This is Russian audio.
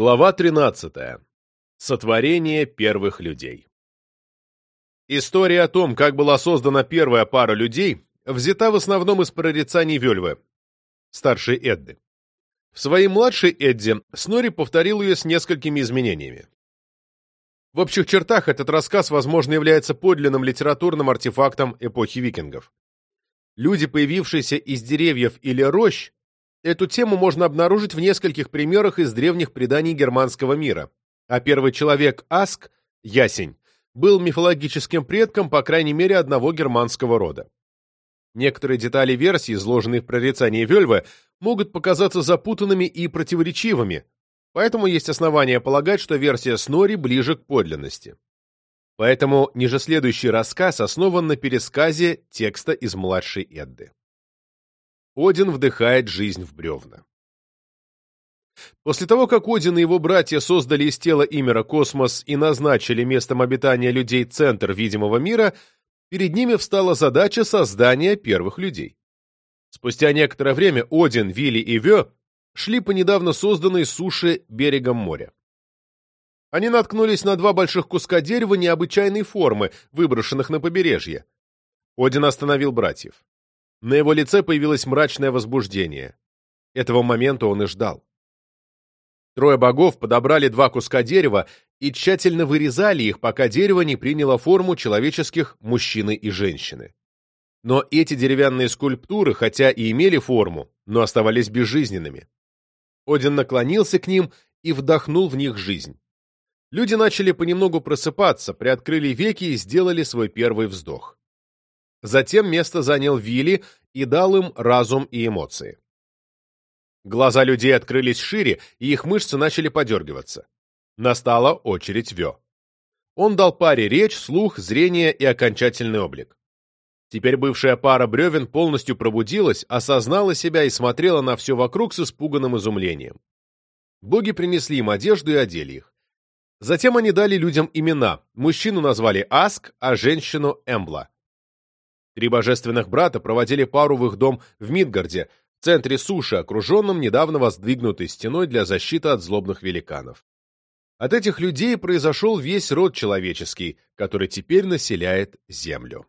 Глава 13. Сотворение первых людей. История о том, как была создана первая пара людей, взята в основном из прорицаний Вельвы, старшей Эдды. В своей младшей Эдде Снори повторил ее с несколькими изменениями. В общих чертах этот рассказ, возможно, является подлинным литературным артефактом эпохи викингов. Люди, появившиеся из деревьев или рощ, Эту тему можно обнаружить в нескольких примерах из древних преданий германского мира. А первый человек Аск, Ясень, был мифологическим предком, по крайней мере, одного германского рода. Некоторые детали версии, изложенные в прорицании Вельвы, могут показаться запутанными и противоречивыми, поэтому есть основания полагать, что версия Снори ближе к подлинности. Поэтому ниже следующий рассказ основан на пересказе текста из младшей Эдды. Один вдыхает жизнь в бревна. После того, как Один и его братья создали из тела Имера космос и назначили местом обитания людей центр видимого мира, перед ними встала задача создания первых людей. Спустя некоторое время Один, Вилли и Вё шли по недавно созданной суше берегом моря. Они наткнулись на два больших куска дерева необычайной формы, выброшенных на побережье. Один остановил братьев. На его лице появилось мрачное возбуждение. Этого момента он и ждал. Трое богов подобрали два куска дерева и тщательно вырезали их, пока дерево не приняло форму человеческих мужчины и женщины. Но эти деревянные скульптуры, хотя и имели форму, но оставались безжизненными. Один наклонился к ним и вдохнул в них жизнь. Люди начали понемногу просыпаться, приоткрыли веки и сделали свой первый вздох. Затем место занял Вилли и дал им разум и эмоции. Глаза людей открылись шире, и их мышцы начали подергиваться. Настала очередь Вё. Он дал паре речь, слух, зрение и окончательный облик. Теперь бывшая пара бревен полностью пробудилась, осознала себя и смотрела на все вокруг с испуганным изумлением. Боги принесли им одежду и одели их. Затем они дали людям имена. Мужчину назвали Аск, а женщину Эмбла. Три божественных брата проводили пару в их дом в Мидгарде, в центре суши, окруженном недавно воздвигнутой стеной для защиты от злобных великанов. От этих людей произошел весь род человеческий, который теперь населяет Землю.